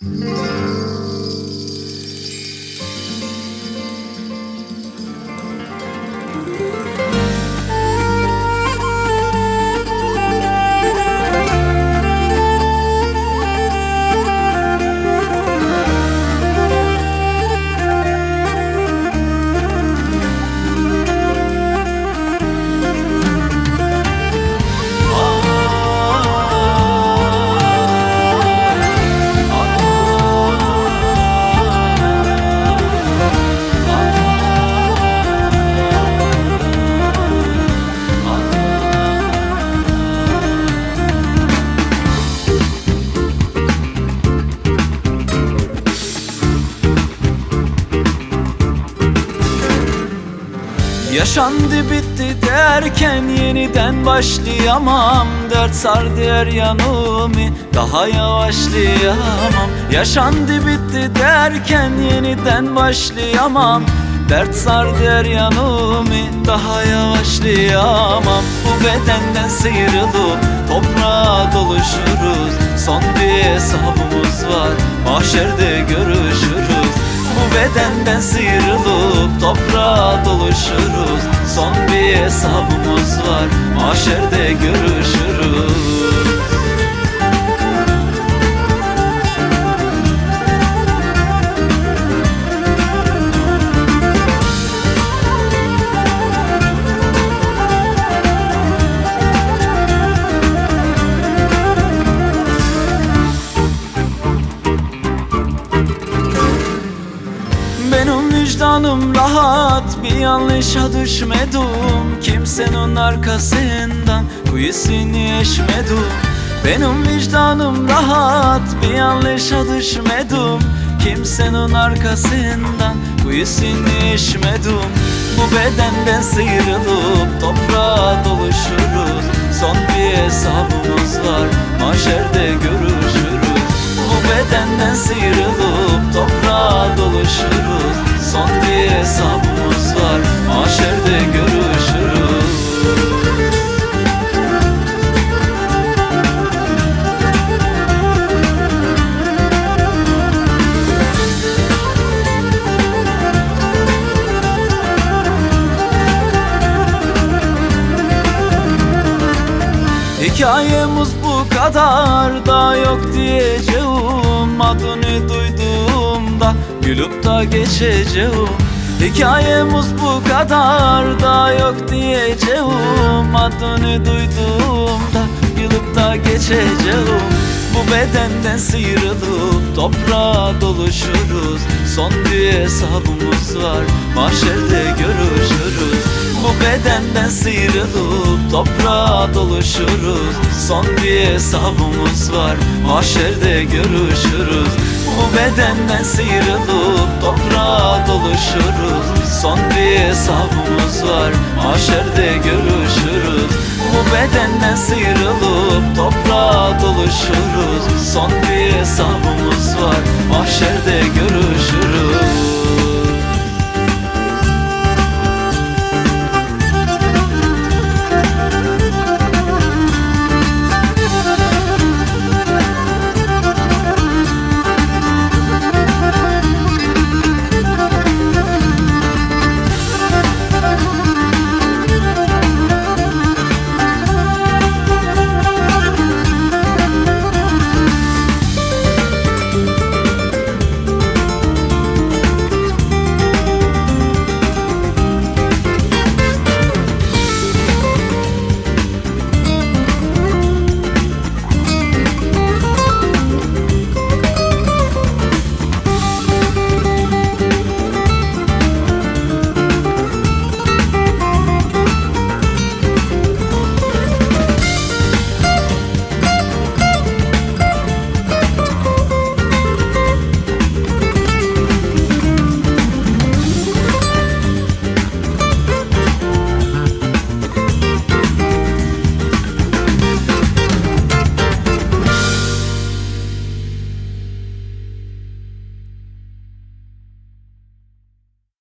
Música Yaşandı bitti derken yeniden başlayamam. Dert sardı her yanımı daha yavaşlayamam. Yaşandı bitti derken yeniden başlayamam. Dert sardı her yanımı daha yavaşlayamam. Bu bedenden sıyrılıp toprağa doluşuruz. Son bir hesabımız var mahşerde görüşürüz. Bu bedenden sıyrılıp toprağa doluşuruz hesabımız var. Mahşerde görüşürüz Benim vicdanım rahat bir yanlışa düşmedim Kimsenin arkasından kuyusunu eşmedim Benim vicdanım rahat bir yanlışa düşmedim Kimsenin arkasından kuyusunu eşmedim Bu bedenden sıyrılıp toprağa doluşuruz. Son bir hesabımız var mahşerde görüşürüz. Bu bedenden sıyrılıp Hikayemiz bu kadar da yok diyeceğim. Adını duyduğumda gülüp da geçeceğim. Hikayemiz bu kadar da yok diyeceğim. Adını duyduğumda gülüp da geçeceğim. Bu bedenden sıyrılıp toprağa doluşuruz. Son bir hesabımız var. Mahşerde görüşürüz bu bedenden sıyrılıp toprağa doluşuruz. Son bir hesabımız var mahşerde görüşürüz. Bu bedenden sıyrılıp toprağa doluşuruz. Son bir hesabımız var mahşerde görüşürüz. Bu bedenden sıyrılıp toprağa doluşuruz. Son bir hesabımız